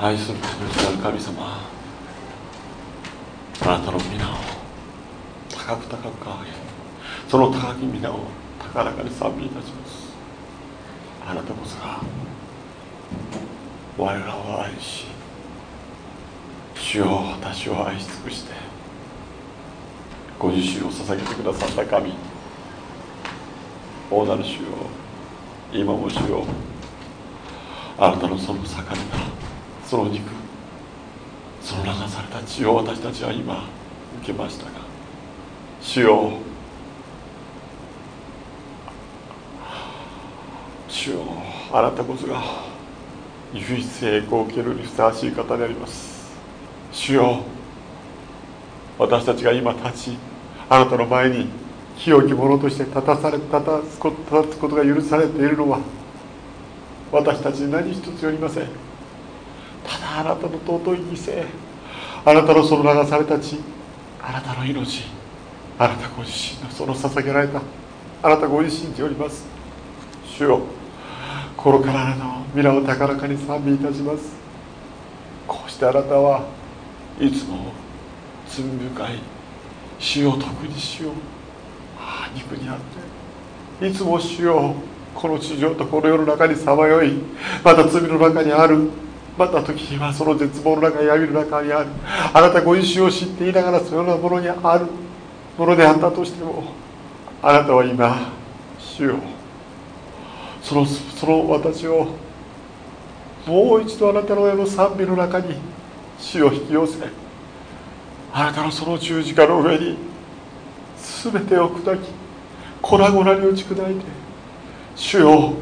愛する天のなる神様あなたの皆を高く高く上げその高き皆を高らかに賛美いたします。あなたこそが我らを愛し主よ私を愛し尽くしてご自身を捧げてくださった神大なる主よ今も主よあなたのその盛んなその肉その流された血を私たちは今受けましたが主よ主よあなたこそが唯一栄光を受けるにふさわしい方であります。主よ私たちが今立ちあなたの前に清き者として立たされ立たすこと立つことが許されているのは私たちに何一つよりません。ただあなたの尊い犠牲あなたのその流された血あなたの命あなたご自身のその捧げられたあなたご自身でおります。主よ心からあなたの皆を高らかに賛美いたします。こうしてあなたはいつも罪深い死を特にしよああ肉にあっていつも主よこの地上とこの世の中にさまよいまた罪の中にあるまた時にはその絶望の中闇の中にある。あなたご自身を知っていながらそのようなものにある。ものであったとしてもあなたは今主よ。そのその私をもう一度あなたの親の賛美の中に死を引き寄せあなたのその十字架の上に全てを砕き粉々に打ち砕いて主よ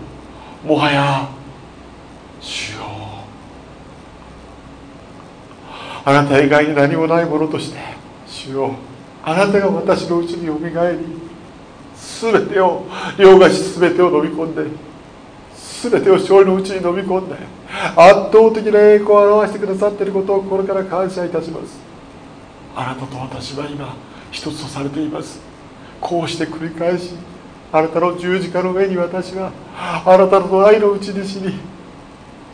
もはや主よ。あなた以外に何もないものとして主よあなたが私のうちによみがえり全てを両替し全てを飲み込んで全てを勝利のうちに飲み込んで圧倒的な栄光を表してくださっていることを心から感謝いたします。あなたと私は今一つとされています。こうして繰り返しあなたの十字架の上に私はあなたの愛のうちに死に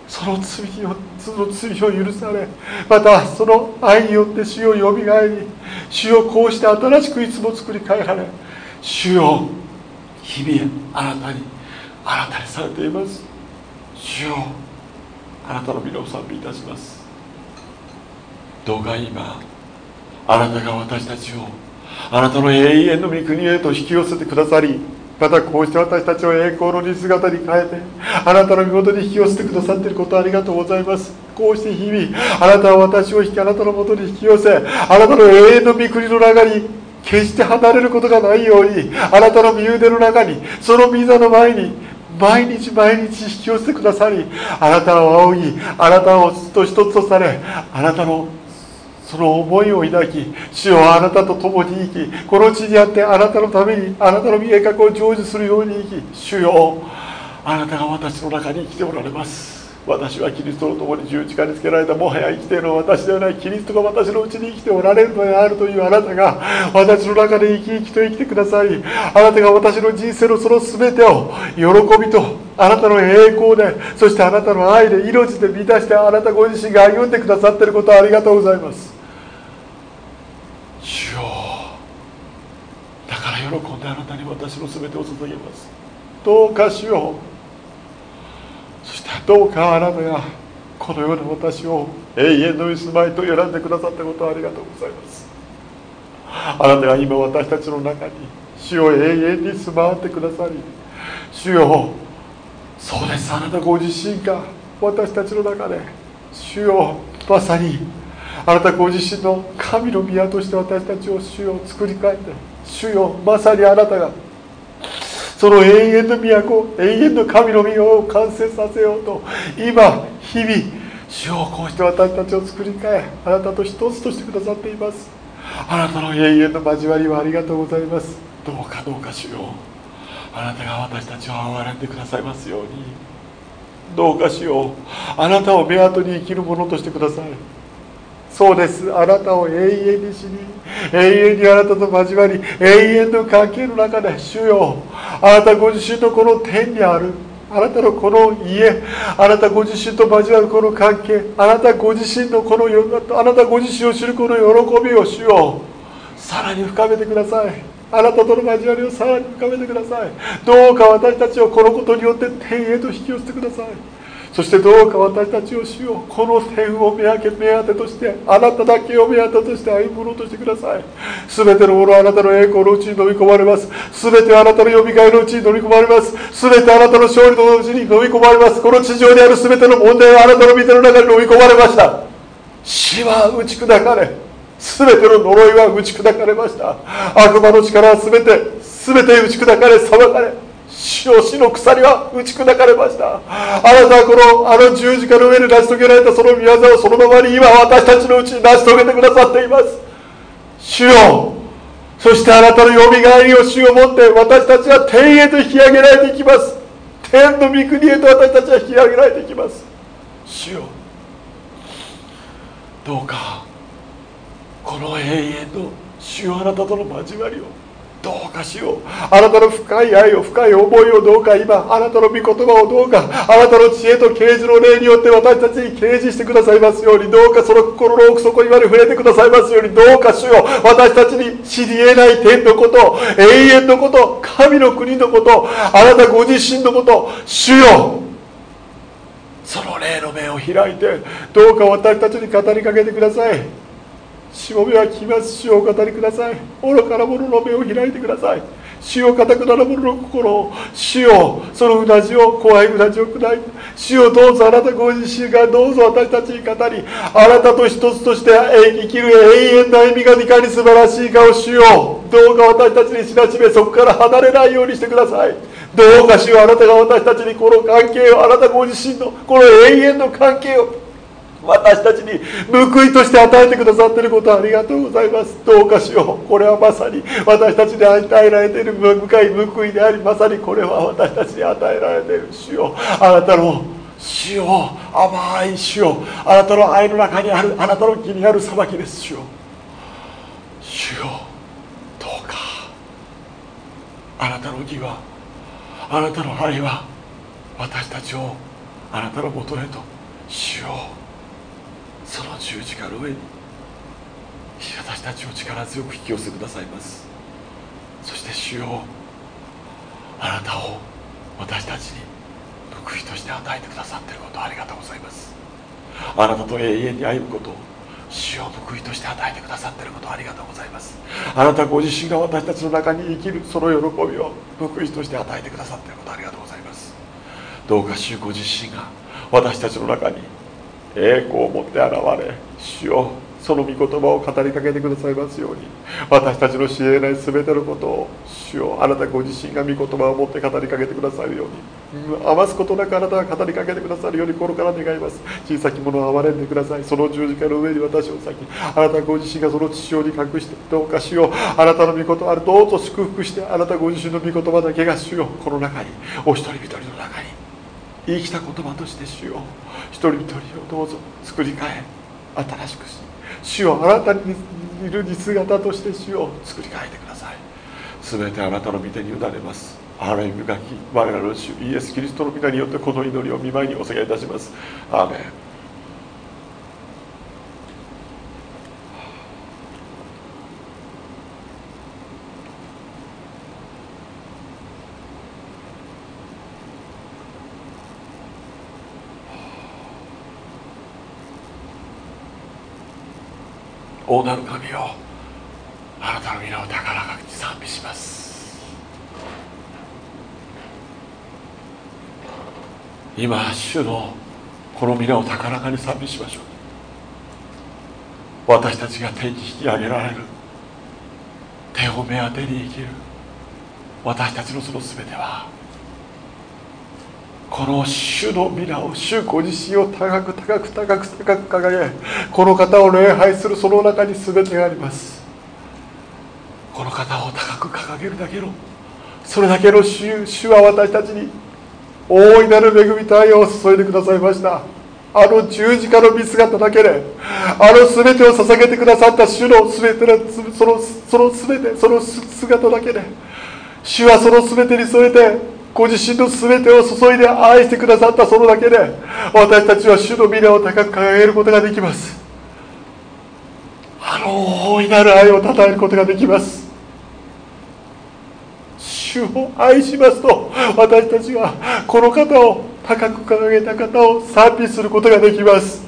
その罪をその罪を許されまたその愛によって主をよみがえり主をこうして新しくいつも作り変えられ主よ日々あなたに新たにされています。主よあなたの皆を賛美いたします。どうか今あなたが私たちをあなたの永遠の御国へと引き寄せてくださりまたこうして私たちを栄光の似姿に変えてあなたの身元に引き寄せてくださっていることありがとうございます。こうして日々あなたは私を引きあなたのもとに引き寄せあなたの永遠の御国の中に決して離れることがないようにあなたの身腕の中にその御座の前に毎日毎日引き寄せてくださりあなたを仰ぎあなたをずっと一つとされあなたのその思いを抱き主よあなたと共に生きこの地にあってあなたのためにあなたの計画を成就するように生き主よあなたが私の中に生きておられます。私はキリストと共に十字架につけられたもはや生きているのは私ではない。キリストが私のうちに生きておられるのであるというあなたが私の中で生き生きと生きてくださりあなたが私の人生のその全てを喜びとあなたの栄光でそしてあなたの愛で命で満たしてあなたご自身が歩んでくださっていることをありがとうございます。主よ。だから喜んであなたに私の全てを捧げます。どうか主よ。そしてどうかあなたがこのような私を永遠の住まいと選んでくださったことをありがとうございます。あなたが今私たちの中に主を永遠に住まわってくださり主よ。そうです。あなたご自身が私たちの中で主よ。まさにあなたご自身の神の宮として私たちを主よ作り変えて主よまさにあなたがその永遠の都永遠の神の宮を完成させようと今日々主をこうして私たちを作り変えあなたと一つとしてくださっています。あなたの永遠の交わりをありがとうございます。どうかどうか主よ。あなたが私たちを憐れんでくださいますように。どうかしよ。うあなたを目当てに生きるものとしてください。そうです。あなたを永遠に死に永遠にあなたと交わり永遠の関係の中で主よ。あなたご自身のこの天にある。あなたのこの家。あなたご自身と交わるこの関係。あなたご自身のこのあなたご自身を知るこの喜びをしよ。うさらに深めてください。あなたとの交わりをさらに深めてください。どうか私たちをこのことによって天へと引き寄せてください。そしてどうか私たちを主よこの点を目当て目当てとしてあなただけを目当てとして歩むものとしてください。全てのものあなたの栄光のうちに飲み込まれます。全てあなたのよみがえのうちに飲み込まれます。全てあなたの勝利のうちに飲み込まれます。この地上である全ての問題はあなたの御手の中に飲み込まれました。死は打ち砕かれ全ての呪いは打ち砕かれました。悪魔の力は全て全て打ち砕かれ裁かれ死を死の鎖は打ち砕かれました。あなたはこのあの十字架の上で成し遂げられたその御業をそのままに今私たちのうちに成し遂げてくださっています。主よそしてあなたのよみがえりを主をもって私たちは天へと引き上げられていきます。天の御国へと私たちは引き上げられていきます。主よどうかこの永遠の主よあなたとの交わりを。どうかしようあなたの深い愛を深い思いをどうか今あなたの御言葉をどうかあなたの知恵と啓示の霊によって私たちに啓示してくださいますようにどうかその心の奥底にまで触れてくださいますようにどうかしよう。私たちに知り得ない天のこと永遠のこと神の国のことあなたご自身のこと主よ。その霊の目を開いてどうか私たちに語りかけてください。しもべは来ます。主をお語りください。愚かな者の目を開いてください。主を固くなる者の心を。主をそのうなじを怖いうなじを砕いて。主をどうぞあなたご自身がどうぞ私たちに語りあなたと一つとして生きる永遠な歩みがいかに素晴らしいかを主よ。どうか私たちに知らしめそこから離れないようにしてください。どうか主よ。あなたが私たちにこの関係をあなたご自身のこの永遠の関係を。私たちに報いとして与えてくださっていることありがとうございます。どうかしよう。これはまさに私たちに与えられている深い報いでありまさにこれは私たちに与えられている主よ。あなたの主よ。甘い主よ。あなたの愛の中にあるあなたの気にある裁きです。主よ。主よ。どうか。あなたの義はあなたの愛は私たちをあなたのもとへと主よ。その十字架の上に私たちを力強く引き寄せくださいます。そして主よあなたを私たちに報いとして与えてくださっていることありがとうございます。あなたと永遠に歩むことを主を報いとして与えてくださっていることありがとうございます。あなたご自身が私たちの中に生きるその喜びを報いとして与えてくださっていることありがとうございます。どうか主ご自身が私たちの中に栄光を持って現れ主よ。その御言葉を語りかけてくださいますように。私たちの知れない全てのことを主よ。あなたご自身が御言葉を持って語りかけてくださるように。余すことなくあなたが語りかけてくださるように。心から願います小さき者を憐れんでください。その十字架の上に私を先あなたご自身がその父親に隠してどうか主よ。あなたの御言葉どうぞ祝福してあなたご自身の御言葉だけが主よ。この中にお一人一人の中に。生きた言葉として主を一人一人をどうぞ作り変え新しくし主をあなたにいる似姿として主を作り変えてください。全てあなたの御手に委ねます。あらゆるがき我らの主イエス・キリストの皆によってこの祈りを見舞いにお下げいたします。アーメン。大なる神よ。あなたの皆を高らかに賛美します。今主のこの皆を高らかに賛美しましょう。私たちが天に引き上げられる。手を目当てに生きる。私たちのその全てはこの主の皆を主ご自身を高く高く高く高く輝いこの方を礼拝するその中に全てがあります。この方を高く掲げるだけのそれだけの主主は私たちに大いなる恵みと愛を注いでくださいました。あの十字架の見姿だけであの全てを捧げてくださった主の全てのそのその全てその姿だけで主はその全てに添えてご自身の全てを注いで愛してくださったそのだけで私たちは主の皆を高く掲げることができます。あの大いなる愛を称えることができます。主を愛しますと私たちはこの方を高く掲げた方を賛美することができます。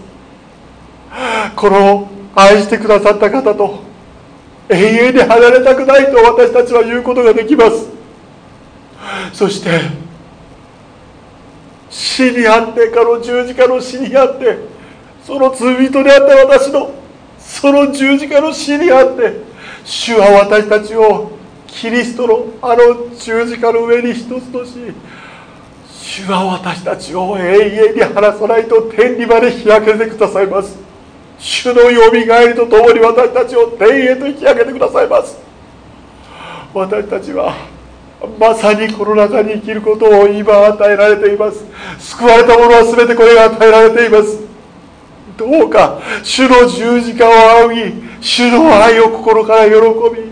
この愛してくださった方と永遠に離れたくないと私たちは言うことができます。そして死にあってかの十字架の死にあってその罪人であった私のその十字架の死にあって主は私たちをキリストのあの十字架の上に一つとし主は私たちを永遠に離さないと天にまで開けてくださいます。主のよみがえりとともに私たちを天へと引き上げてくださいます。私たちはまさにこの中に生きることを今与えられています。救われた者は全てこれが与えられています。どうか主の十字架を仰ぎ主の愛を心から喜び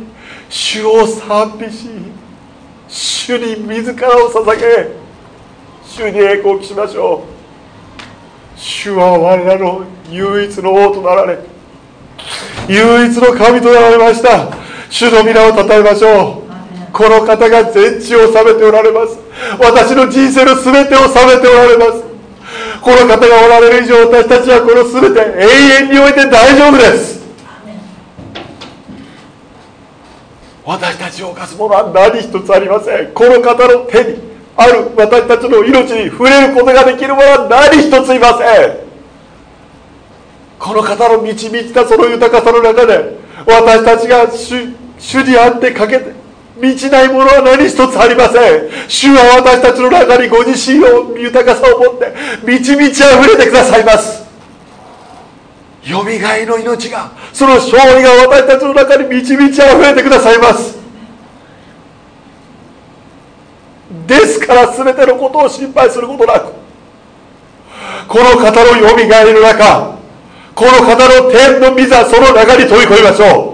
主を賛美し主に自らを捧げ主に栄光を期しましょう。主は我らの唯一の王となられ唯一の神となられました。主の皆を称えましょう。この方が全地を治めておられます。私の人生の全てを治めておられます。この方がおられる以上私たちはこの全て永遠において大丈夫です。私たちを犯すものは何一つありません。この方の手にある私たちの命に触れることができるものは何一ついません。この方の導いたその豊かさの中で私たちが主主にあってかけて満ちないものは何一つありません。主は私たちの中にご自身を豊かさを持って満ち満ち溢れてくださいます。よみがえの命がその勝利が私たちの中に満ち満ち溢れてくださいます。ですから全てのことを心配することなくこの方のよみがえりの中この方の天の御座その中に飛び込みましょう。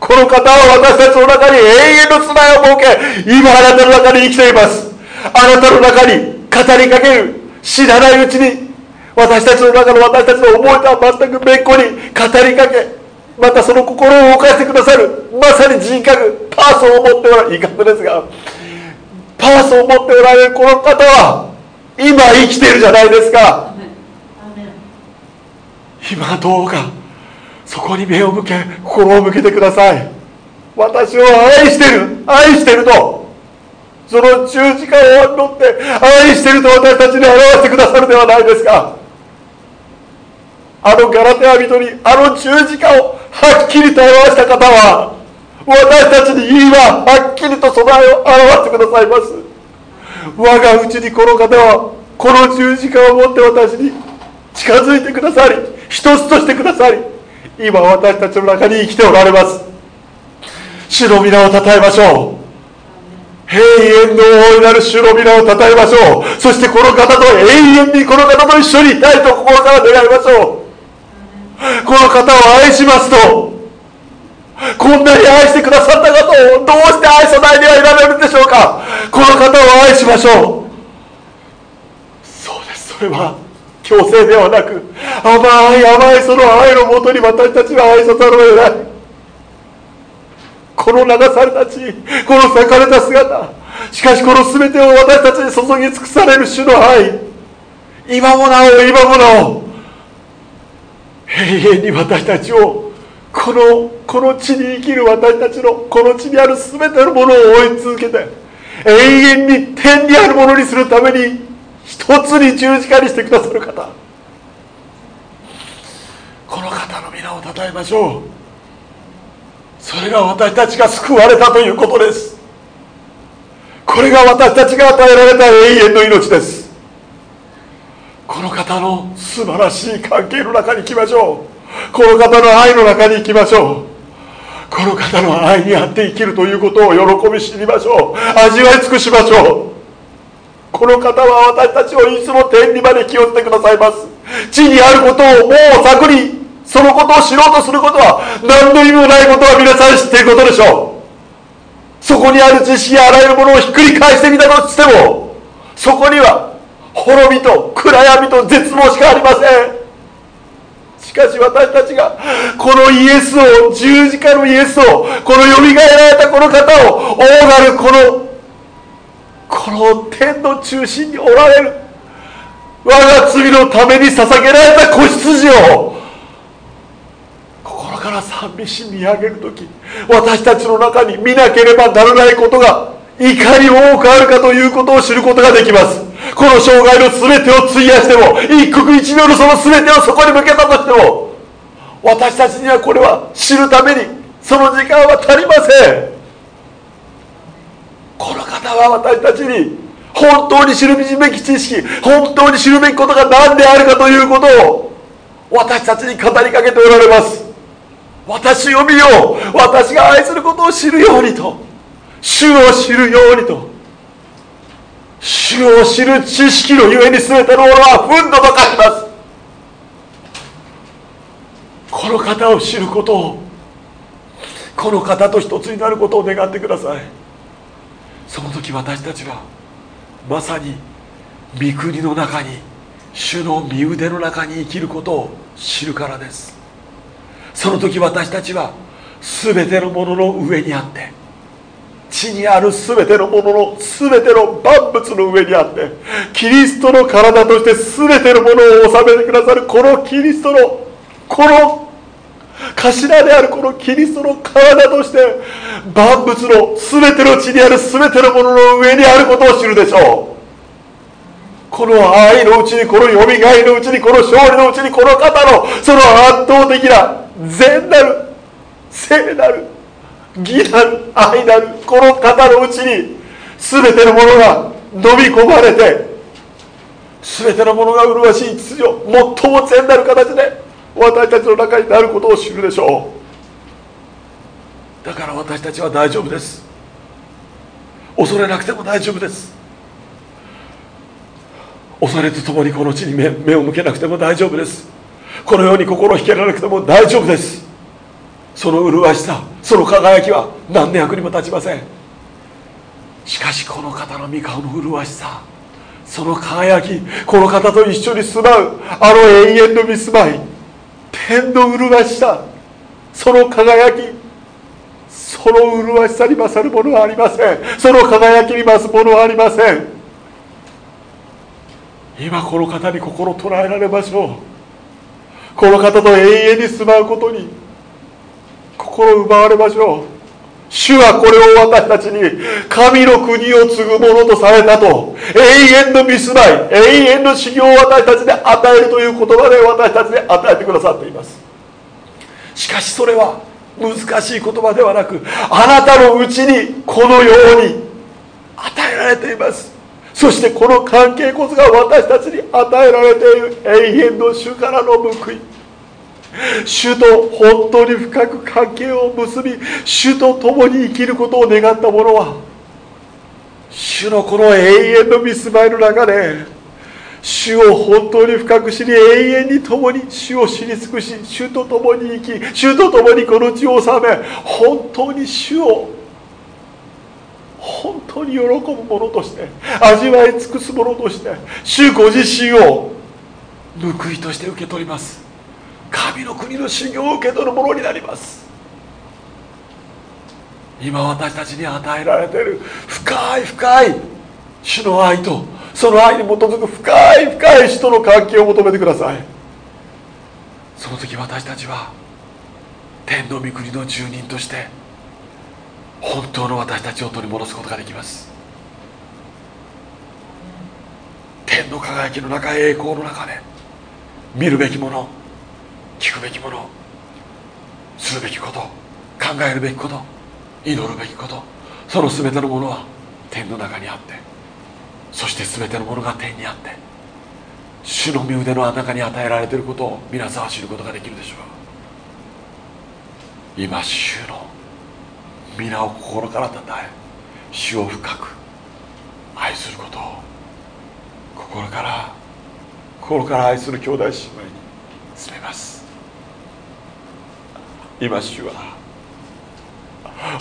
この方は私たちの中に永遠の備えを設け今あなたの中に生きています。あなたの中に語りかける知らないうちに私たちの中の私たちの思いとは全く別個に語りかけまたその心を動かしてくださるまさに人格パーソンを持っておられる言い方ですがパーソンを持っておられるこの方は今生きてるじゃないですか。今どうかそこに目を向け心を向けてください。私を愛してる愛してるとその十字架を乗って愛してると私たちに表してくださるではないですか。あのガラテア人にあの十字架をはっきりと表した方は私たちに今はっきりと備えを表してくださいます。我がうちにこの方はこの十字架を持って私に近づいてくださり一つとしてくださり今私たちの中に生きておられます。主の皆をたたえましょう。永遠の大いなる主の皆をたたえましょう。そしてこの方と永遠にこの方と一緒にいたいと心から願いましょう。この方を愛しますとこんなに愛してくださった方をどうして愛さないではいられるんでしょうか。この方を愛しましょう。そうです。それは強制ではなく甘い甘いその愛のもとに私たちは愛さざるを得ない。この流された地この裂かれた姿しかしこの全てを私たちに注ぎ尽くされる主の愛。今もなお今もなお永遠に私たちをこのこの地に生きる私たちのこの地にある全てのものを追い続けて永遠に天にあるものにするために一つに十字架にしてくださる方。この方の皆をたたえましょう。それが私たちが救われたということです。これが私たちが与えられた永遠の命です。この方の素晴らしい関係の中に行きましょう。この方の愛の中に行きましょう。この方の愛にあって生きるということを喜び知りましょう。味わい尽くしましょう。この方は私たちをいつも天にまで気をつけてくださいます。地にあることをもう探りそのことを知ろうとすることは何の意味もないことは皆さん知っていることでしょう。そこにある知識あらゆるものをひっくり返してみたとしてもそこには滅びと暗闇と絶望しかありません。しかし私たちがこのイエスを十字架のイエスをこのよみがえられたこの方を大なるこのこの天の中心におられる。我が罪のために捧げられた子羊を心から賛美し見上げる時私たちの中に見なければならないことがいかに多くあるかということを知ることができます。この生涯の全てを費やしても一刻一秒のその全てをそこに向けたとしても私たちにはこれは知るためにその時間は足りません。この方は私たちに本当に知るべき知識本当に知るべきことが何であるかということを私たちに語りかけておられます。私を見よう私が愛することを知るようにと。主を知るようにと。主を知る知識のゆえに全てのものは憤怒と化します。この方を知ることをこの方と一つになることを願ってください。その時私たちはまさに御国の中に主の身腕の中に生きることを知るからです。その時私たちは全てのものの上にあって地にある全てのものの全ての万物の上にあってキリストの体として全てのものを治めてくださるこのキリストのこの頭であるこのキリストの体として万物の全ての地にある全てのものの上にあることを知るでしょう。この愛のうちにこのよみがえのうちにこの勝利のうちにこの方のその圧倒的な善なる聖なる義なる愛なるこの方のうちに全てのものが飲み込まれて全てのものが麗しい秩序最も善なる形で私たちの中になることを知るでしょう。だから私たちは大丈夫です。恐れなくても大丈夫です。恐れとともにこの地に目目を向けなくても大丈夫です。このように心を引けらなくても大丈夫です。その麗しさその輝きは何の役にも立ちません。しかしこの方の御顔の麗しさその輝きこの方と一緒に住まうあの永遠の見住まい天の麗しさその輝きその麗しさに勝るものはありません。その輝きに増すものはありません。今この方に心捉えられましょう。この方と永遠に住まうことに心奪われましょう。主はこれを私たちに神の国を継ぐものとされたと。永遠の見住まい永遠の修行を私たちで与えるという言葉で私たちで与えてくださっています。しかしそれは難しい言葉ではなくあなたのうちにこのように与えられています。そしてこの関係こそが私たちに与えられている永遠の主からの報い。主と本当に深く関係を結び主と共に生きることを願った者は主のこの永遠の見住まいの中で主を本当に深く知り永遠に共に主を知り尽くし主と共に生き主と共にこの地を治め本当に主を本当に喜ぶ者として味わい尽くす者として主ご自身を報いとして受け取ります。神の国の修行を受け取るものになります。今私たちに与えられている深い深い主の愛とその愛に基づく深い深い主との関係を求めてください。その時私たちは天の御国の住人として本当の私たちを取り戻すことができます。天の輝きの中栄光の中で見るべきもの聞くべきものするべきこと考えるべきこと祈るべきことその全てのものは天の中にあってそして全てのものが天にあって主の身腕の中に与えられていることを皆さんは知ることができるでしょう。今主の皆を心からたたえ主を深く愛することを心から心から愛する兄弟姉妹に詰めます。今主は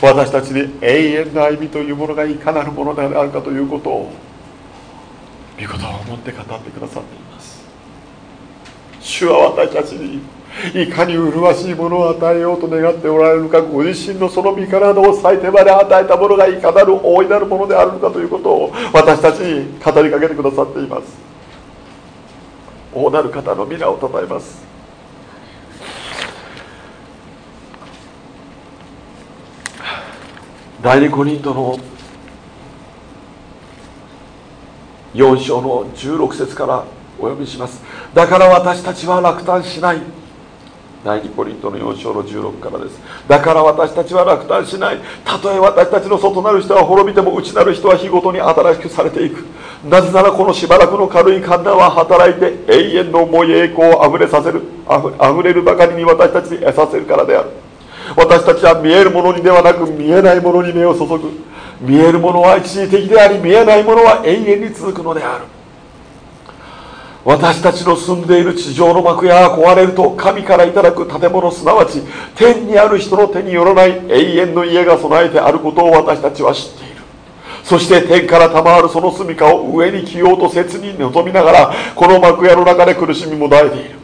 私たちに永遠の歩みというものがいかなるものであるかということを御言葉を持って語ってくださっています。主は私たちにいかに麗しいものを与えようと願っておられるかご自身のその身体を割いてまで与えたものがいかなる大いなるものであるのかということを私たちに語りかけてくださっています。大なる方の皆をたたえます。第二コリントの4章の16節からお読みします。だから私たちは落胆しない。第2コリントの4章の16からです。だから私たちは落胆しない。たとえ私たちの外なる人は滅びても内なる人は日ごとに新しくされていく。なぜならこのしばらくの軽い寒暖は働いて永遠の思い栄光をあふれさせる。あふれるばかりに私たちに得させるからである。私たちは見えるものにではなく見えないものに目を注ぐ。見えるものは一時的であり見えないものは永遠に続くのである。私たちの住んでいる地上の幕屋が壊れると神からいただく建物すなわち天にある人の手によらない永遠の家が備えてあることを私たちは知っている。そして天から賜るその住処を上に着ようと切に望みながらこの幕屋の中で苦しみもだえている。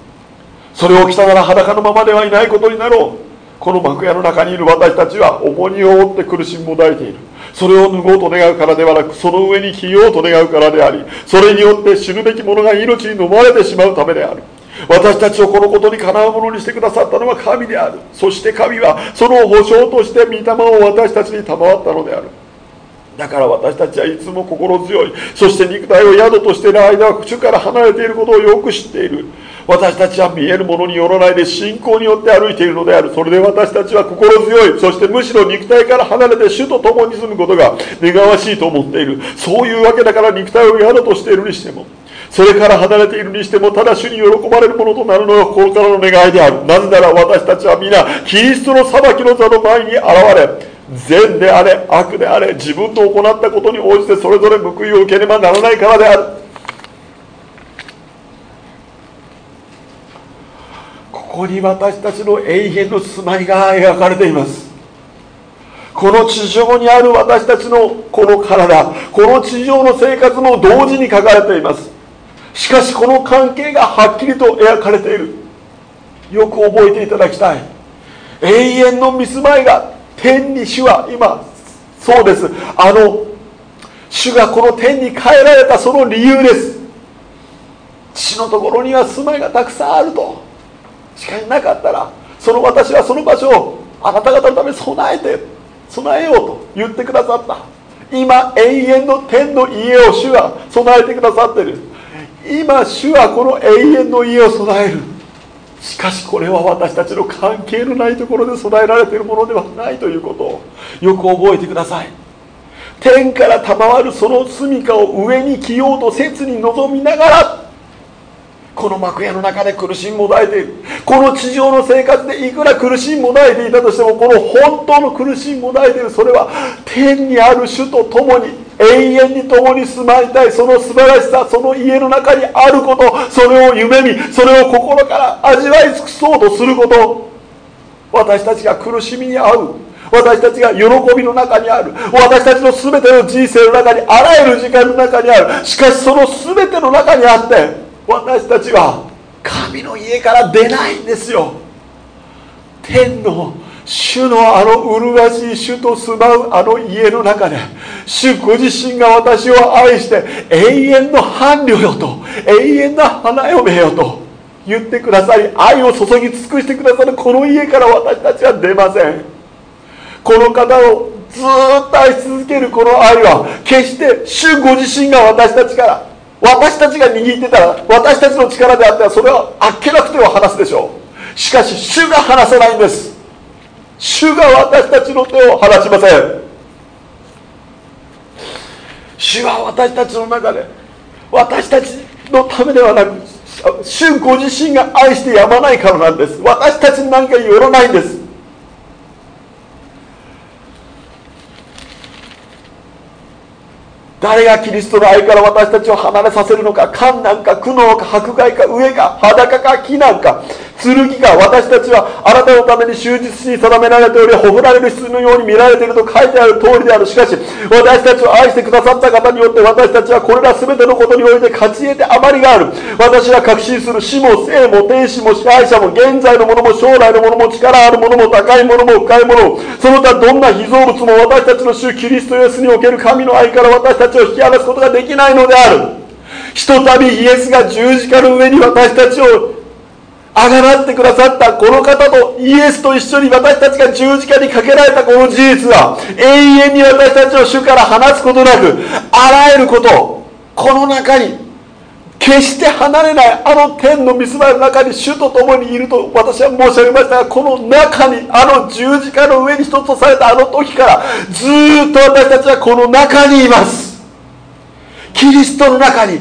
それを着たなら裸のままではいないことになろう。この幕屋の中にいる私たちは重荷を負って苦しみも抱いている。それを脱ごうと願うからではなくその上に着ようと願うからでありそれによって死ぬべき者が命に飲まれてしまうためである。私たちをこのことにかなうものにしてくださったのは神である。そして神はその保証として御霊を私たちに賜ったのである。だから私たちはいつも心強い。そして肉体を宿としている間は主から離れていることをよく知っている。私たちは見えるものによらないで信仰によって歩いているのである。それで私たちは心強い。そしてむしろ肉体から離れて主と共に住むことが願わしいと思っている。そういうわけだから肉体を宿としているにしても。それから離れているにしてもただ主に喜ばれるものとなるのが心からの願いである。なぜなら私たちは皆キリストの裁きの座の前に現れ善であれ悪であれ自分と行ったことに応じてそれぞれ報いを受けねばならないからである。ここに私たちの永遠の住まいが描かれています。この地上にある私たちのこの体この地上の生活も同時に書かれています。しかしこの関係がはっきりと描かれている。よく覚えていただきたい。永遠の見住まいが天に主は今そうです。あの主がこの天に変えられたその理由です。父のところには住まいがたくさんあると。しかしなかったらその私はその場所をあなた方のために備えて備えようと言ってくださった。今永遠の天の家を主は備えてくださってる。今主はこの永遠の家を備える。しかしこれは私たちの関係のないところで備えられているものではないということをよく覚えてください。天から賜るその住みかを上に着ようと切に望みながらこの幕屋の中で苦しみもだえている。この地上の生活でいくら苦しみもだえていたとしてもこの本当の苦しみもだえている。それは天にある主と共に永遠に共に住まいたいその素晴らしさその家の中にあることそれを夢見それを心から味わい尽くそうとすること私たちが苦しみに遭う。私たちが喜びの中にある。私たちの全ての人生の中にあらゆる時間の中にある。しかしその全ての中にあって私たちは神の家から出ないんですよ。天の主のあの麗しい主と住まうあの家の中で主ご自身が私を愛して永遠の伴侶よと永遠な花嫁よと言ってくださり愛を注ぎ尽くしてくださるこの家から私たちは出ません。この方をずっと愛し続けるこの愛は決して主ご自身が私たちから私たちが握ってたら私たちの力であったらそれはあっけなくては離すでしょう。しかし主が離せないんです。主が私たちの手を離しません。主は私たちの中で私たちのためではなく主ご自身が愛してやまないからなんです。私たちに何か寄らないんです。誰がキリストの愛から私たちを離れさせるのか観難か苦悩か迫害か上か裸か非難か剣が私たちはあなたのために終日に定められておりほぐられる羊のように見られていると書いてある通りである。しかし私たちを愛してくださった方によって私たちはこれら全てのことにおいて勝ち得て余りがある。私は確信する死も生も天使も支配者も現在のものも将来のものも力あるものも高いものも深いものもその他どんな被造物も私たちの主キリストイエスにおける神の愛から私たちを引き離すことができないのである。ひとたびイエスが十字架の上に私たちをあがらってくださったこの方とイエスと一緒に私たちが十字架にかけられたこの事実は永遠に私たちを主から離すことなくあらゆることこの中に決して離れないあの天の見住まいの中に主と共にいると私は申し上げましたがこの中にあの十字架の上に一つとされたあの時からずっと私たちはこの中にいます。キリストの中に永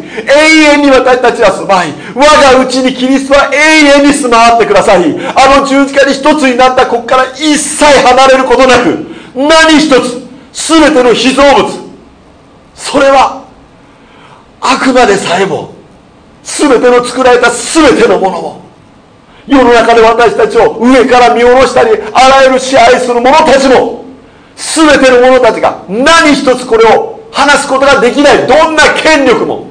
遠に私たちは住まい。我がうちにキリストは永遠に住まわってください。あの十字架に一つになったここから一切離れることなく何一つ全ての被造物。それは悪魔でさえも全ての作られた全てのものも世の中で私たちを上から見下ろしたりあらゆる支配する者たちも全ての者たちが何一つこれを話すことができない。どんな権力も。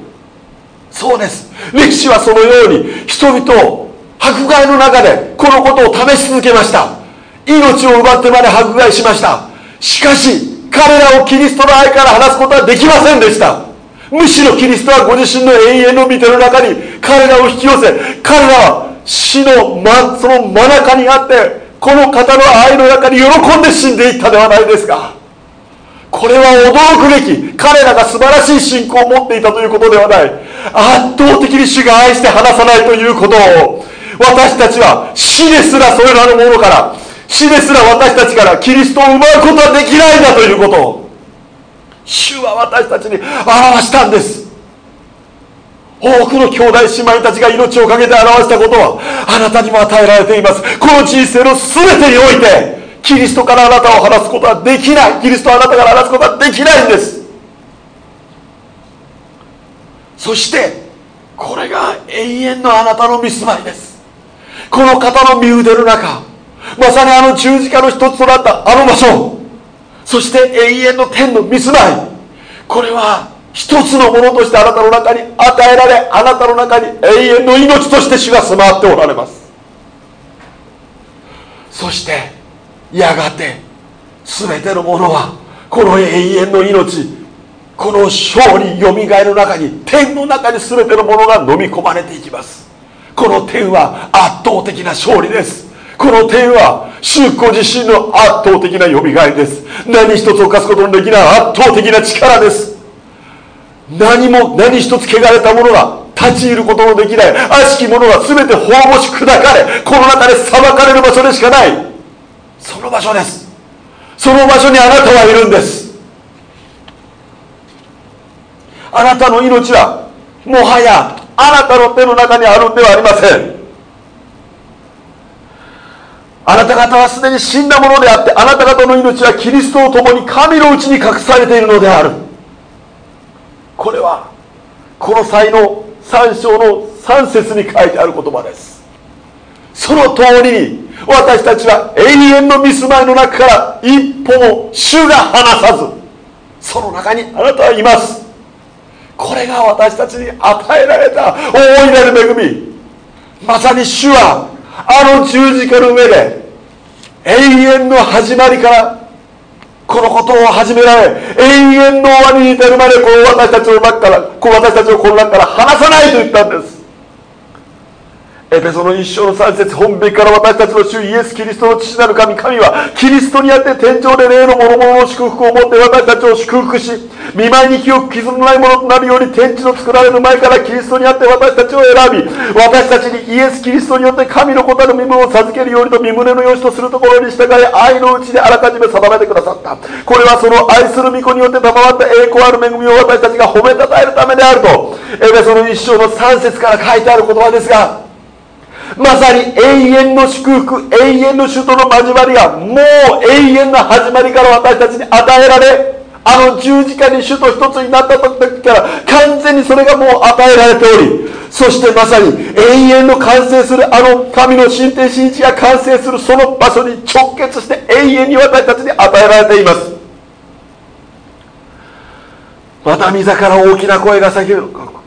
そうです。歴史はそのように人々を迫害の中でこのことを試し続けました。命を奪ってまで迫害しました。しかし彼らをキリストの愛から話すことはできませんでした。むしろキリストはご自身の永遠の御手の中に彼らを引き寄せ彼らは死の、ま、その真中にあってこの方の愛の中に喜んで死んでいったではないですか。これは驚くべき。彼らが素晴らしい信仰を持っていたということではない。圧倒的に主が愛して離さないということを。私たちは死ですらそれらのものから死ですら私たちからキリストを奪うことはできないんだということを。主は私たちに表したんです。多くの兄弟姉妹たちが命を懸けて表したことはあなたにも与えられています。この人生の全てにおいて。キリストからあなたを離すことはできない。キリストあなたから離すことはできないんです。そしてこれが永遠のあなたの見住まいです。この方の身腕の中まさにあの十字架の一つとなったあの場所そして永遠の天の見住まい。これは一つのものとしてあなたの中に与えられあなたの中に永遠の命として主が住まっておられます。そしてやがて全てのものはこの永遠の命この勝利よみがえる中に天の中に全てのものが飲み込まれていきます。この天は圧倒的な勝利です。この天は主ご自身の圧倒的なよみがえりです。何一つ犯すことのできない圧倒的な力です。何も何一つ汚れたものが立ち入ることのできない悪しき者が全て滅ぼし砕かれこの中で裁かれる場所でしかない。その場所です。その場所にあなたはいるんです。あなたの命はもはやあなたの手の中にあるんではありません。あなた方はすでに死んだものであってあなた方の命はキリストと共に神のうちに隠されているのである。これはこの際の3章の3節に書いてある言葉です。その通りに私たちは永遠の見住まいの中から一歩も主が離さずその中にあなたはいます。これが私たちに与えられた大いなる恵み。まさに主はあの十字架の上で永遠の始まりからこのことを始められ永遠の終わりに至るまでこう私たちの中からこう私たちをこの中から離さないと言ったんです。エペソの一章の三節本べから私たちの主イエス・キリストの父なる神神はキリストにあって天上で霊の諸々の祝福を持って私たちを祝福し見舞いに清く傷のないものとなるように天地の作られる前からキリストにあって私たちを選び私たちにイエス・キリストによって神の子たる身分を授けるようにと身胸の良しとするところに従い愛のうちであらかじめ定めてくださった。これはその愛する御子によって賜った栄光ある恵みを私たちが褒めたたえるためであるとエペソの一章の3節から書いてある言葉ですがまさに永遠の祝福永遠の首都の交わりがもう永遠の始まりから私たちに与えられあの十字架に主と一つになった時から完全にそれがもう与えられておりそしてまさに永遠の完成するあの神の神帝神一が完成するその場所に直結して永遠に私たちに与えられています。また御座から大きな声が叫ぶ。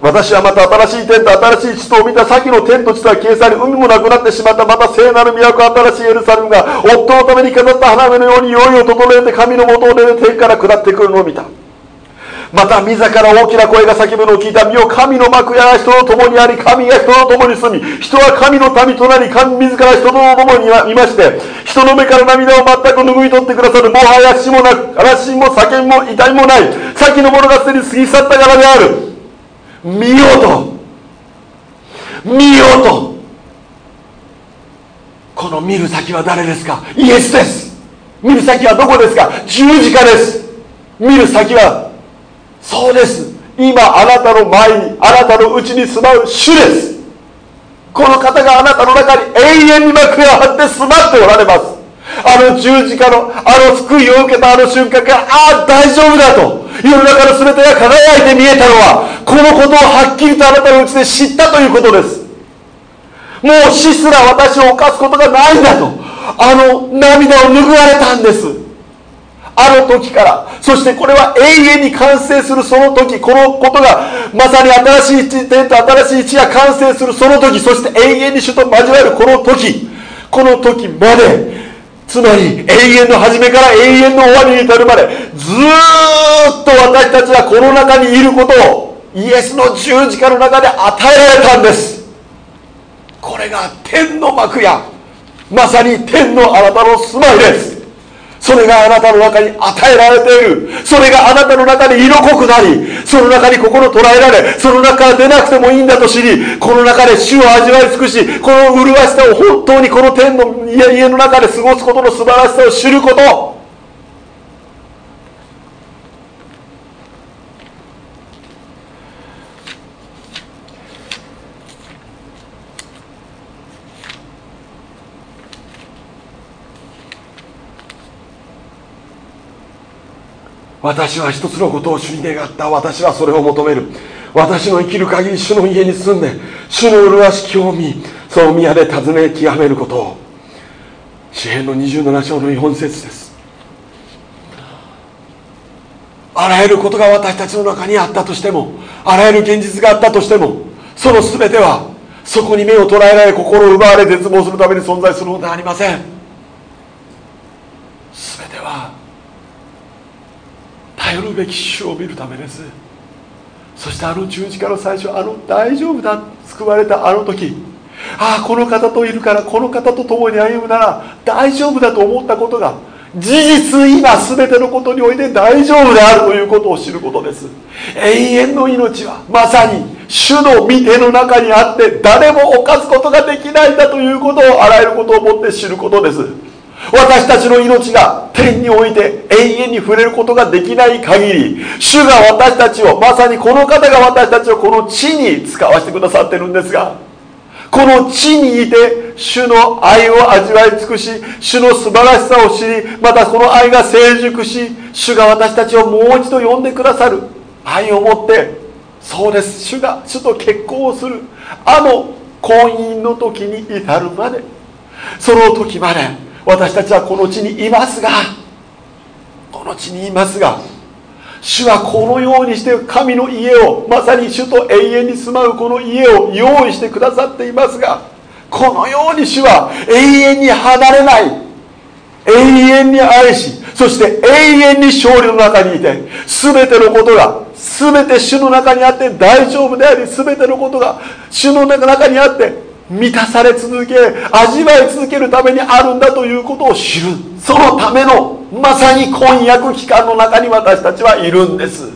私はまた新しい天と新しい地とを見た先の天と地とは消え去り海もなくなってしまったまた聖なる都新しいエルサレムが夫のために飾った花嫁のように用意を整えて神の元を出て天から下ってくるのを見た。また自ら大きな声が叫ぶのを聞いた身を神の幕屋が人と共にあり神が人と共に住み人は神の民となり神自ら人と共にいまして人の目から涙を全く拭い取ってくださるもはや死もなく嵐も叫びも痛みもない先の者がすでに過ぎ去ったからである。見ようと。見ようと。この見る先は誰ですか？イエスです。見る先はどこですか？十字架です。見る先はそうです。今あなたの前にあなたのうちに住まう主です。この方があなたの中に永遠に幕が張って住まっておられます。あの十字架のあの救いを受けたあの瞬間からああ大丈夫だと。世の中の全てが輝いて見えたのはこのことをはっきりとあなたのうちで知ったということです。もう死すら私を犯すことがないんだと。あの涙を拭われたんです。あの時から。そしてこれは永遠に完成するその時。このことがまさに新しい地点と新しい地が完成するその時。そして永遠に主と交わるこの時。この時までつまり永遠の初めから永遠の終わりに至るまでずっと私たちはこの中にいることをイエスの十字架の中で与えられたんです。これが天の幕や。まさに天のあなたの住まいです。それがあなたの中に与えられている。それがあなたの中に色濃くなりその中に心捉えられその中から出なくてもいいんだと知りこの中で主を味わい尽くしこの麗しさを本当にこの天の家の中で過ごすことの素晴らしさを知ること。私は一つのことを主に願った。私はそれを求める。私の生きる限り主の家に住んで主の麗しきを見その宮で尋ね極めることを。詩篇の27章の4節です。あらゆることが私たちの中にあったとしてもあらゆる現実があったとしてもその全てはそこに目を捉えられ心を奪われ絶望するために存在するのではありません。全ては頼るべき主を見るためです。そしてあの十字架の最初あの大丈夫だ救われたあの時。ああこの方といるからこの方と共に歩むなら大丈夫だと思ったことが事実今全てのことにおいて大丈夫であるということを知ることです。永遠の命はまさに主の御手の中にあって誰も犯すことができないんだということをあらゆることをもって知ることです。私たちの命が天において永遠に触れることができない限り主が私たちをまさにこの方が私たちをこの地に使わせてくださってるんですがこの地にいて主の愛を味わい尽くし主の素晴らしさを知りまたこの愛が成熟し主が私たちをもう一度呼んでくださる。愛を持ってそうです。主が主と結婚をする。あの婚姻の時に至るまで。その時まで私たちはこの地にいますがこの地にいますが主はこのようにして神の家をまさに主と永遠に住まうこの家を用意してくださっていますがこのように主は永遠に離れない永遠に愛しそして永遠に勝利の中にいて全てのことが全て主の中にあって大丈夫であり全てのことが主の中にあって満たされ続け味わい続けるためにあるんだということを知る。そのためのまさに婚約期間の中に私たちはいるんです。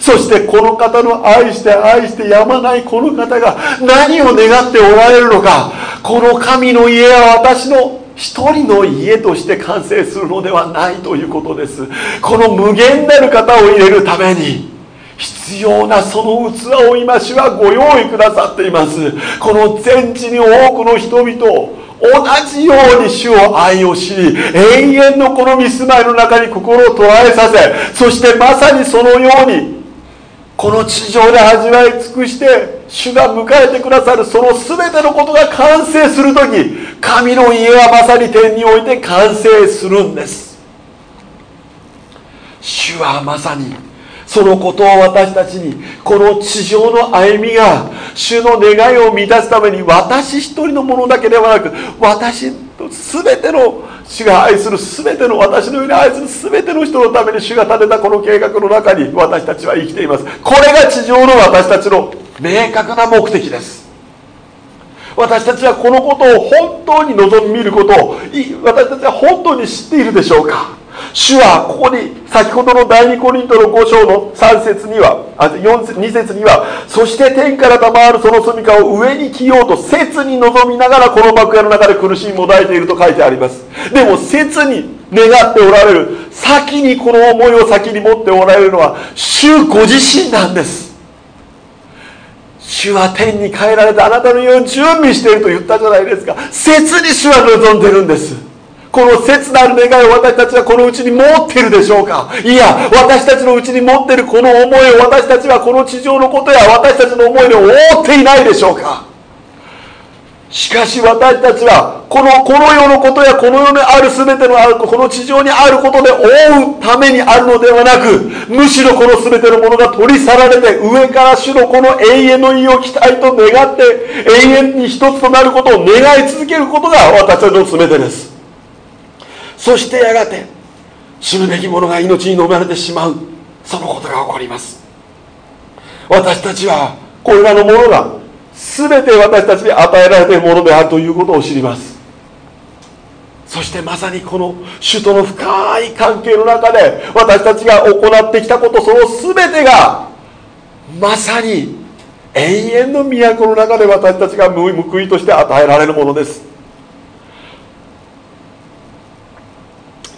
そしてこの方の愛して愛してやまないこの方が何を願っておられるのか。この神の家は私の一人の家として完成するのではないということです。この無限なる方を入れるために必要なその器を今主はご用意くださっています。この全地に多くの人々同じように主を愛をし永遠のこの見住まいの中に心を捉えさせそしてまさにそのようにこの地上で味わい尽くして主が迎えてくださるその全てのことが完成する時神の家はまさに天において完成するんです。主はまさにそのことを私たちにこの地上の歩みが主の願いを満たすために私一人のものだけではなく私と全ての主が愛する全ての私のように愛する全ての人のために主が立てたこの計画の中に私たちは生きています。これが地上の私たちの明確な目的です。私たちはこのことを本当に望み見ることを私たちは本当に知っているでしょうか。主はここに先ほどの第2コリントの5章の3節にはあ 4, 2節にはそして天から賜るその住みかを上に着ようと切に望みながらこの幕屋の中で苦しみもだえていると書いてあります。でも切に願っておられる先にこの思いを先に持っておられるのは主ご自身なんです。主は天に帰られてあなたの家を準備していると言ったじゃないですか。切に主は望んでるんです。この切なる願いを私たちはこのうちに持っているでしょうか？いや私たちのうちに持っているこの思いを私たちはこの地上のことや私たちの思いで覆っていないでしょうか？しかし私たちはこのこの世のことやこの世にある全てのあるこの地上にあることで覆うためにあるのではなくむしろこの全てのものが取り去られて上から主のこの永遠の意を期待と願って永遠に一つとなることを願い続けることが私たちの全てです。そしてやがて死ぬべき者が命に飲まれてしまう。そのことが起こります。私たちはこれらのものが全て私たちに与えられているものであるということを知ります。そしてまさにこの首都の深い関係の中で私たちが行ってきたことその全てがまさに永遠の都の中で私たちが報いとして与えられるものです。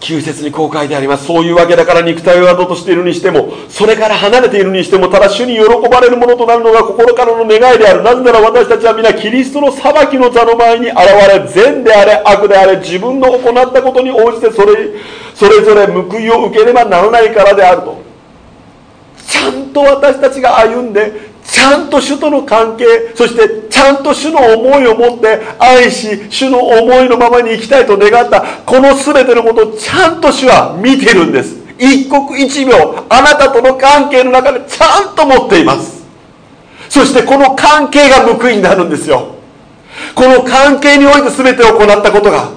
9節にこう書いてあります。そういうわけだから肉体を宿としているにしてもそれから離れているにしてもただ主に喜ばれるものとなるのが心からの願いである。なぜなら私たちは皆キリストの裁きの座の前に現れ善であれ悪であれ自分の行ったことに応じてそれそれぞれ報いを受けねばならないからであると。ちゃんと私たちが歩んでちゃんと主との関係そしてちゃんと主の思いを持って愛し主の思いのままに生きたいと願ったこの全てのことをちゃんと主は見てるんです。一刻一秒あなたとの関係の中でちゃんと持っています。そしてこの関係が報いになるんですよ。この関係において全てを行ったことが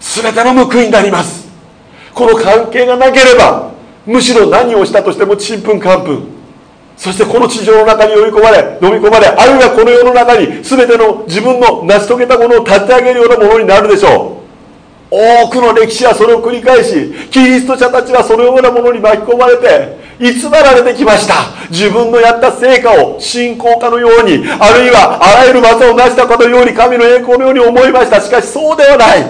全ての報いになります。この関係がなければむしろ何をしたとしてもちんぷんかんぷん。そしてこの地上の中に呼び込まれ飲み込まれあるいはこの世の中に全ての自分の成し遂げたものを立て上げるようなものになるでしょう。多くの歴史はそれを繰り返しキリスト者たちはそのようなものに巻き込まれて偽られてきました。自分のやった成果を信仰家のようにあるいはあらゆる技を成したかのように神の栄光のように思いました。しかしそうではない。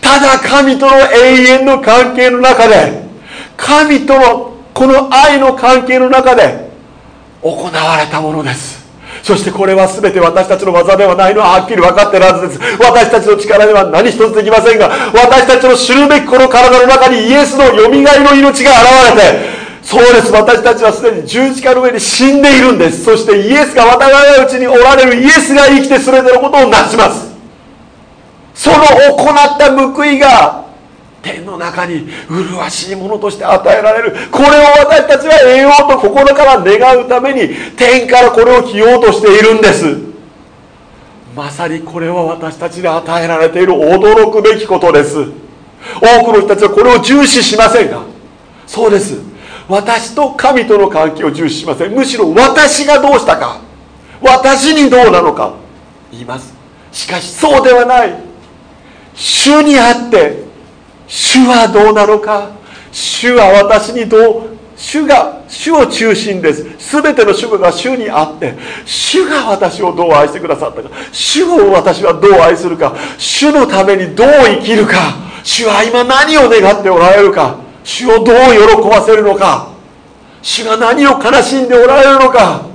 ただ神との永遠の関係の中で神とのこの愛の関係の中で行われたものです。そしてこれは全て私たちの技ではないの。ははっきり分かってるはずです。私たちの力では何一つできませんが私たちの知るべきこの体の中にイエスのよみがえの命が現れてそうです。私たちはすでに十字架の上に死んでいるんです。そしてイエスが私のうちにおられる。イエスが生きて全てのことをなします。その行った報いが天の中に麗しいものとして与えられる。これを私たちは得ようと心から願うために天からこれを着ようとしているんです。まさにこれは私たちに与えられている驚くべきことです。多くの人たちはこれを重視しませんがそうです。私と神との関係を重視しません。むしろ私がどうしたか？私にどうなのか？言います。しかしそうではない。主にあって主はどうなのか？主は私にどう？主が主を中心です。全ての主が主にあって主が私をどう愛してくださったか？主を私はどう愛するか？主のためにどう生きるか？主は今何を願っておられるか？主をどう喜ばせるのか？主が何を悲しんでおられるのか？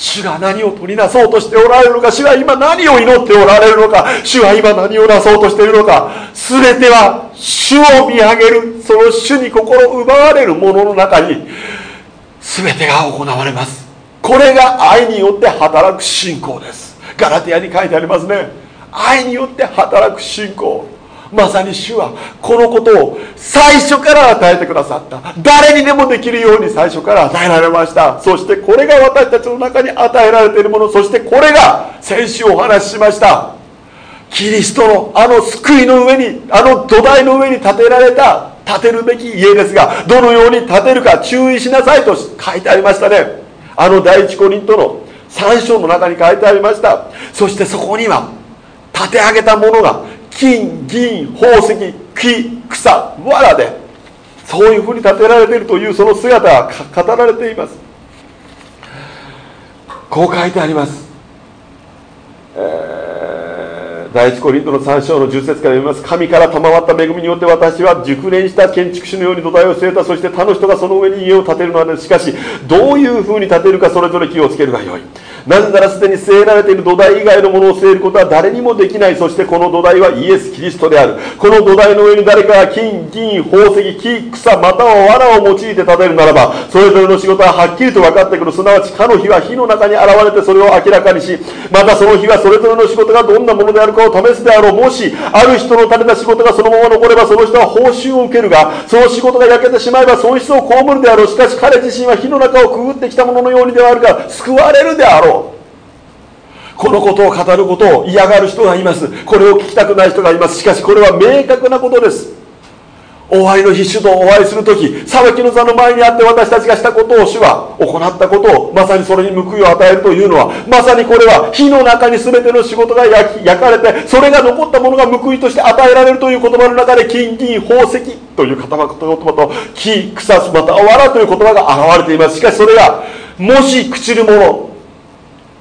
主が何を取りなそうとしておられるのか主は今何を祈っておられるのか主は今何をなそうとしているのか全ては主を見上げるその主に心奪われるものの中に全てが行われます。これが愛によって働く信仰です。ガラテヤに書いてありますね。愛によって働く信仰。まさに主はこのことを最初から与えてくださった。誰にでもできるように最初から与えられました。そしてこれが私たちの中に与えられているもの。そしてこれが先週お話ししました。キリストのあの救いの上にあの土台の上に建てられた建てるべき家ですがどのように建てるか注意しなさいと書いてありましたね。あの第一コリントの3章の中に書いてありました。そしてそこには立て上げたものが金銀宝石木草藁でそういうふうに建てられているというその姿が語られています。こう書いてあります、えー、第一コリントの3章の10節から読みます。神から賜った恵みによって私は熟練した建築士のように土台を据えた。そして他の人がその上に家を建てるのですしかしどういうふうに建てるかそれぞれ気をつけるがよい。なぜならすでに据えられている土台以外のものを据えることは誰にもできない。そしてこの土台はイエス・キリストである。この土台の上に誰かが金銀宝石木草または藁を用いて建てるならばそれぞれの仕事ははっきりと分かってくる。すなわちかの日は火の中に現れてそれを明らかにしまたその日はそれぞれの仕事がどんなものであるかを試すであろう。もしある人の立てた仕事がそのまま残ればその人は報酬を受けるがその仕事が焼けてしまえば損失を被るであろう。しかし彼自身は火の中をくぐってきたもののようにではあるが救われるであろう。このことを語ることを嫌がる人がいます。これを聞きたくない人がいます。しかしこれは明確なことです。終わりの日主とお会いする時裁きの座の前にあって私たちがしたことを主は行ったことをまさにそれに報いを与えるというのはまさにこれは火の中に全ての仕事が焼焼かれてそれが残ったものが報いとして与えられるという言葉の中で金銀宝石という言葉と木草また藁という言葉が現れています。しかしそれがもし朽ちるもの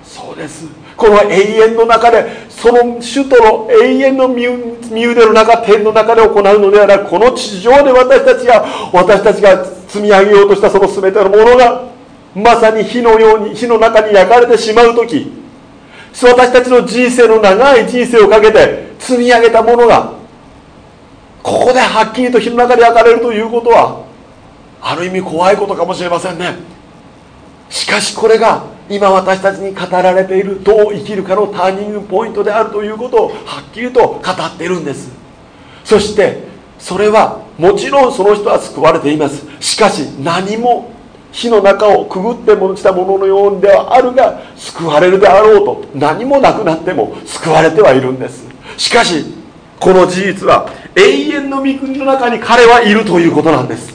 そうです。この永遠の中でその首都の永遠の身腕の中天の中で行うのではなくこの地上で私たちが私たちが積み上げようとしたその全てのものがまさに火のように火の中に焼かれてしまう時私たちの人生の長い人生をかけて積み上げたものがここではっきりと火の中で焼かれるということはある意味怖いことかもしれませんね。しかしこれが今私たちに語られているどう生きるかのターニングポイントであるということをはっきりと語っているんです。そしてそれはもちろんその人は救われています。しかし何も火の中をくぐってもしたもののようではあるが救われるであろうと何もなくなっても救われてはいるんです。しかしこの事実は永遠の御国の中に彼はいるということなんです。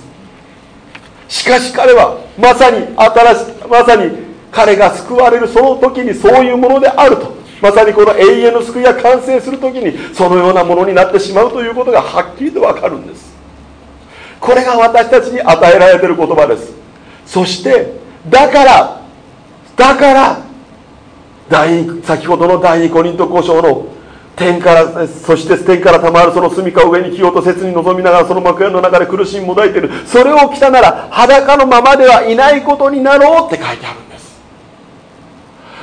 しかし彼はまさに新しまさに彼が救われるその時にそういうものであると。まさにこの永遠の救いが完成する時にそのようなものになってしまうということがはっきりと分かるんです。これが私たちに与えられている言葉です。そしてだからだから第先ほどの第二コリント交渉の天からそして天から賜るその住みかを上に着ようと切に望みながらその幕屋の中で苦しみもだいている。それを着たなら裸のままではいないことになろうって書いてある。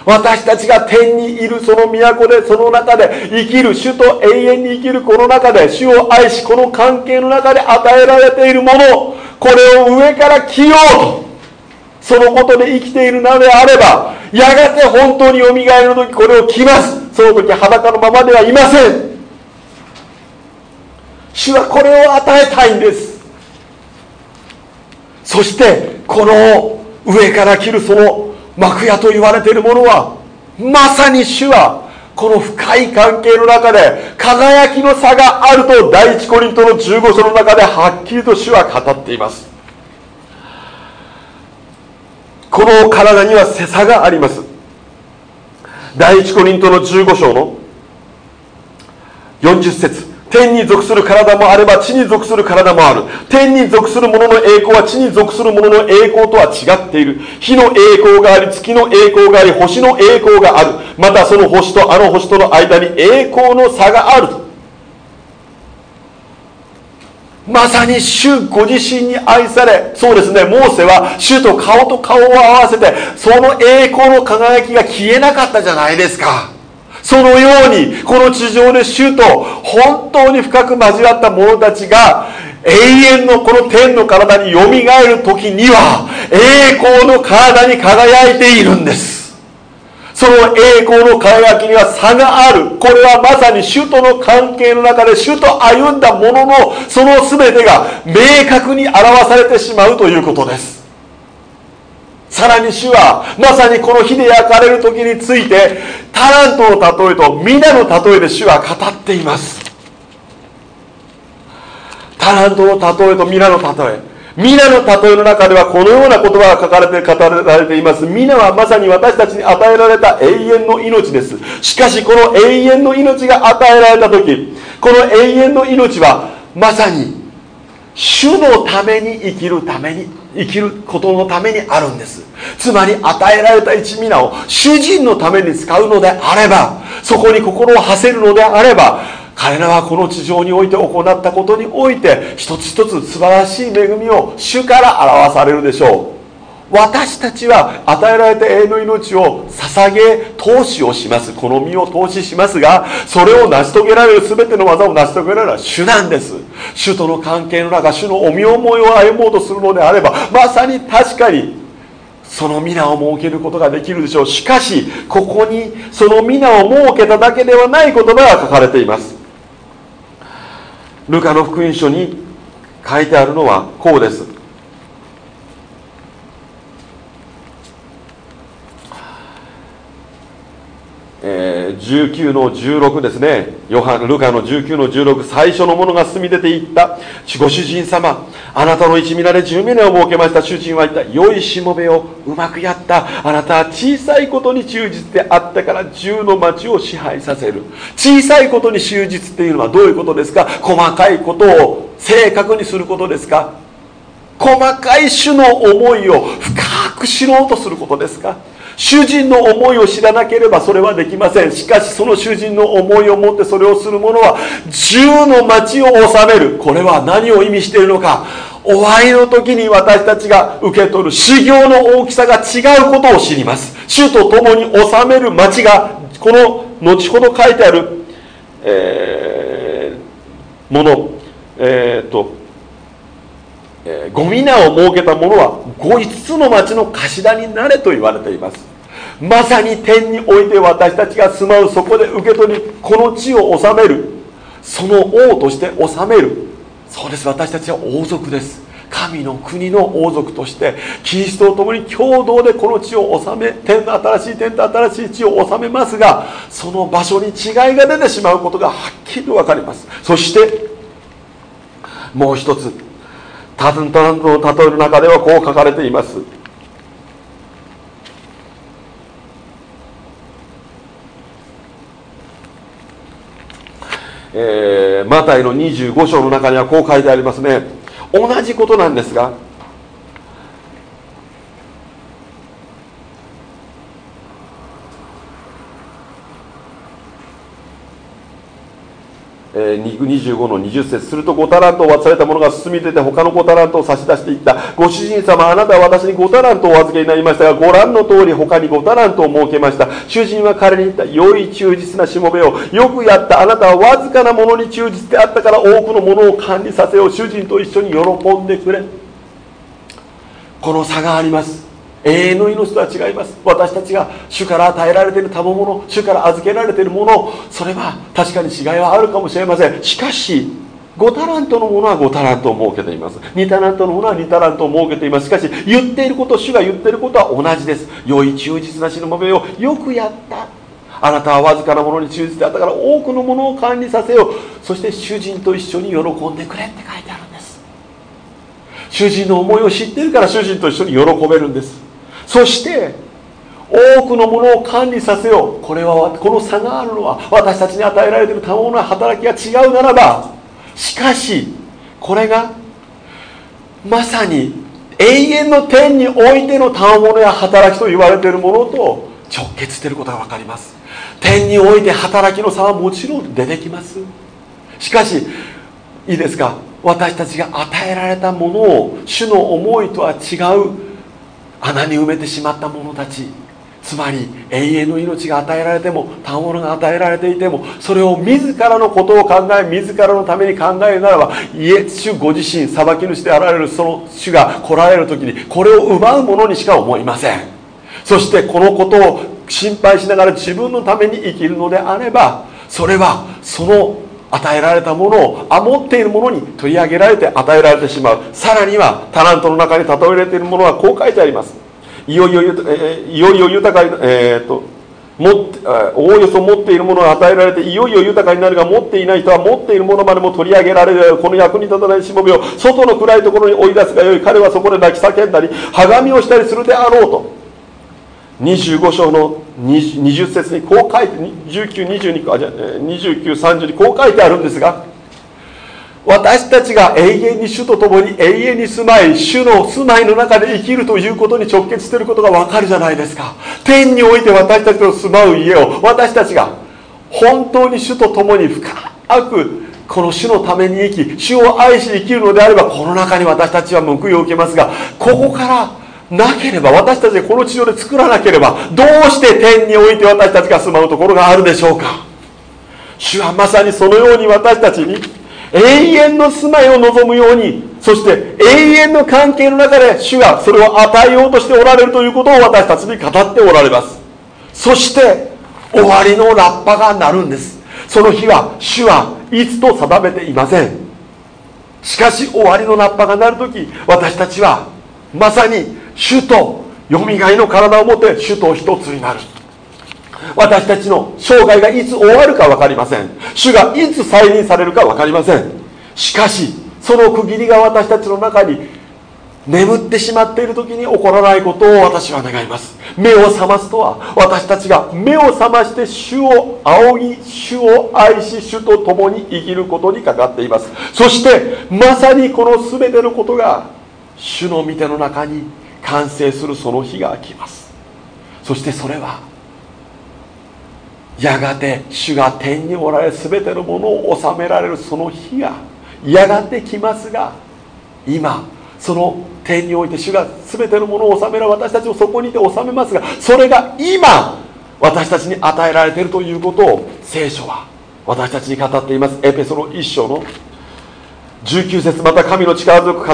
私たちが天にいるその都でその中で生きる主と永遠に生きるこの中で主を愛しこの関係の中で与えられているものこれを上から着ようとそのことで生きているのであればやがて本当によみがえる時これを着ます。その時裸のままではいません。主はこれを与えたいんです。そしてこの上から着るその幕屋と言われているものはまさに主はこの深い関係の中で輝きの差があると第一コリントの15章の中ではっきりと主は語っています。この体には瀬差があります。第一コリントの15章の40節。天に属する体もあれば地に属する体もある。天に属する者の栄光は地に属する者の栄光とは違っている。火の栄光があり月の栄光があり星の栄光がある。またその星とあの星との間に栄光の差がある。まさに主ご自身に愛されそうですね。モーセは主と顔と顔を合わせてその栄光の輝きが消えなかったじゃないですか。そのようにこの地上で主と本当に深く交わった者たちが永遠のこの天の体によみがえる時には栄光の体に輝いているんです。その栄光の輝きには差がある。これはまさに主との関係の中で主と歩んだもののその全てが明確に表されてしまうということです。さらに主はまさにこの火で焼かれる時についてタラントの例えと皆の例えで主は語っています。タラントの例えと皆の例え。皆の例えの中ではこのような言葉が書かれて語られています。皆はまさに私たちに与えられた永遠の命です。しかしこの永遠の命が与えられた時この永遠の命はまさに主のために生きるために生きることのためにあるんです。つまり与えられた一皆を主人のために使うのであればそこに心を馳せるのであれば彼らはこの地上において行ったことにおいて一つ一つ素晴らしい恵みを主から表されるでしょう。私たちは与えられた永遠の命を捧げ投資をします。この身を投資しますがそれを成し遂げられる全ての技を成し遂げられるのは主なんです。主との関係の中主のお身思いを歩もうとするのであればまさに確かにその皆を設けることができるでしょう。しかしここにその皆を設けただけではない言葉が書かれています。ルカの福音書に書いてあるのはこうです。えー、19の16ですね。ヨハルカの19の16最初のものが進み出ていった。ご主人様あなたの一皆で十名を設けました主人は言った良いしもべをうまくやった。あなたは小さいことに忠実であったから十の町を支配させる。小さいことに忠実っていうのはどういうことですか？細かいことを正確にすることですか？細かい種の思いを深く知ろうとすることですか？主人の思いを知らなければそれはできません。しかしその主人の思いを持ってそれをする者は10の町を治める。これは何を意味しているのか。終わりの時に私たちが受け取る。修行の大きさが違うことを知ります。主と共に治める町がこの後ほど書いてある、えー、もの。えー、っとえー、ご皆を設けた者は5つの町の頭になれと言われています。まさに天において私たちが住まうそこで受け取りこの地を治める。その王として治める。そうです。私たちは王族です。神の国の王族としてキリストと共に共同でこの地を治め天の新しい天と新しい地を治めますがその場所に違いが出てしまうことがはっきり分かります。そしてもう一つ。タンタンの例えの中ではこう書かれています。えー、マタイの25章の中にはこう書いてありますね。同じことなんですがえー、25の20節すると5タラントを渡された者が進み出て他の5タラントを差し出していった。ご主人様あなたは私に5タラントをお預けになりました。がご覧の通り他に5タラントを設けました。主人は彼に言った良い忠実なしもべをよくやった。あなたはわずかなものに忠実であったから多くのものを管理させよう。主人と一緒に喜んでくれ。この差があります。永遠の命とは違います。私たちが主から与えられている賜物主から預けられているものそれは確かに違いはあるかもしれません。しかし5タラントのものは5タラントを設けています。2タラントのものは2タラントを設けています。しかし言っていること主が言っていることは同じです。良い忠実なしのべをよくやった。あなたはわずかなものに忠実であったから多くのものを管理させよう。そして主人と一緒に喜んでくれって書いてあるんです。主人の思いを知っているから主人と一緒に喜べるんです。そして多くのものを管理させよう。これはこの差があるのは私たちに与えられている賜物の働きが違うならばしかしこれがまさに永遠の天においての賜物や働きと言われているものと直結していることが分かります。天において働きの差はもちろん出てきます。しかしいいですか？私たちが与えられたものを主の思いとは違う穴に埋めてしまった者たち。つまり永遠の命が与えられても賜物が与えられていてもそれを自らのことを考え自らのために考えるならばイエス主ご自身裁き主であられるその主が来られる時にこれを奪うものにしか思いません。そしてこのことを心配しながら自分のために生きるのであればそれはその与えられたものを持っているものに取り上げられて与えられてしまう。さらにはタラントの中に例えられているものはこう書いてあります。いよいよ,、えー、いよいよ豊かに、えーと、持っておおよそ持っているものが与えられていよいよ豊かになるが持っていない人は持っているものまでも取り上げられるこの役に立たないしもべを外の暗いところに追い出すがよい。彼はそこで泣き叫んだりはがみをしたりするであろうと。25章の 20, 20節にこう書いて1922あじゃ2930にこう書いてあるんですが私たちが永遠に主と共に永遠に住まい主の住まいの中で生きるということに直結していることがわかるじゃないですか。天において私たちの住まう家を私たちが本当に主と共に深くこの主のために生き主を愛し生きるのであればこの中に私たちは報いを受けますがここからなければ私たちがこの地上で作らなければどうして天において私たちが住まうところがあるでしょうか？主はまさにそのように私たちに永遠の住まいを望むようにそして永遠の関係の中で主がそれを与えようとしておられるということを私たちに語っておられます。そして終わりのラッパが鳴るんです。その日は主はいつと定めていません。しかし終わりのラッパが鳴る時私たちはまさに主とよみがえの体を持って主と一つになる。私たちの生涯がいつ終わるか分かりません。主がいつ再任されるか分かりません。しかしその区切りが私たちの中に眠ってしまっている時に起こらないことを私は願います。目を覚ますとは私たちが目を覚まして主を仰ぎ主を愛し主と共に生きることにかかっています。そしてまさにこの全てのことが主の御手の中に完成するその日が来ます。そしてそれはやがて主が天におられ全てのものを治められるその日がやがて来ますが今その天において主が全てのものを治められ私たちをそこにいて治めますがそれが今私たちに与えられているということを聖書は私たちに語っています。エペソの一章の19節また神の力強く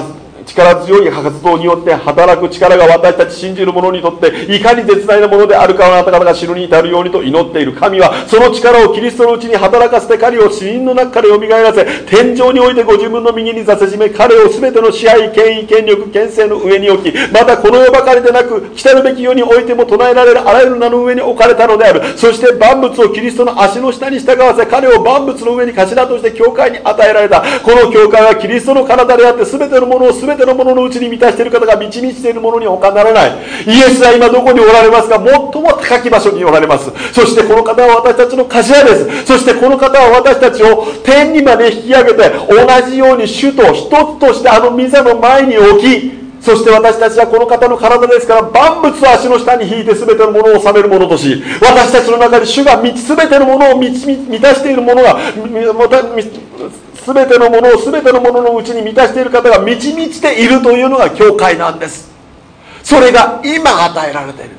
力強い活動によって働く力が私たち信じる者にとっていかに絶大なものであるかをあなた方が知るに至るようにと祈っている神はその力をキリストのうちに働かせて彼を死人の中からよみがえらせ天井においてご自分の右に座せしめ彼を全ての支配権威権力権勢の上に置きまたこの世ばかりでなく来たるべき世においても唱えられるあらゆる名の上に置かれたのである。そして万物をキリストの足の下に従わせ彼を万物の上に頭として教会に与えられたこの教会はキリストの体であって全てのものを全ててのもののうちに満たしている方が満ち満ちているものに他ならない。イエスは今どこにおられますか？最も高き場所におられます。そしてこの方は私たちの頭です。そしてこの方は私たちを天にまで引き上げて同じように主と一つとしてあの御座の前に置きそして私たちはこの方の体ですから万物を足の下に引いて全てのものを治めるものとし私たちの中で主が全てのものを満たしているものが全てのものを全てのもののうちに満たしている方が満ち満ちているというのが教会なんです。それが今与えられている。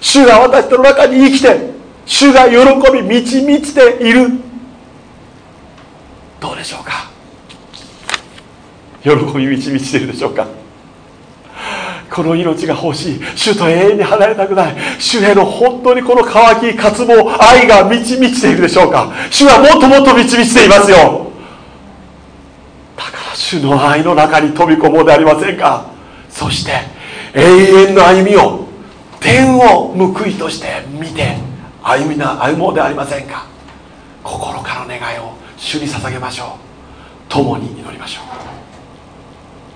主が私の中に生きて主が喜び満ち満ちている。どうでしょうか？喜び満ち満ちているでしょうか？この命が欲しい。主と永遠に離れたくない。主への本当にこの渇き渇望愛が満ち満ちているでしょうか？主はもっともっと満ち満ちていますよ。主の愛の中に飛び込もうでありませんか？そして永遠の歩みを天を報いとして見て歩みな歩もうでありませんか？心から願いを主に捧げましょう。共に祈りましょう。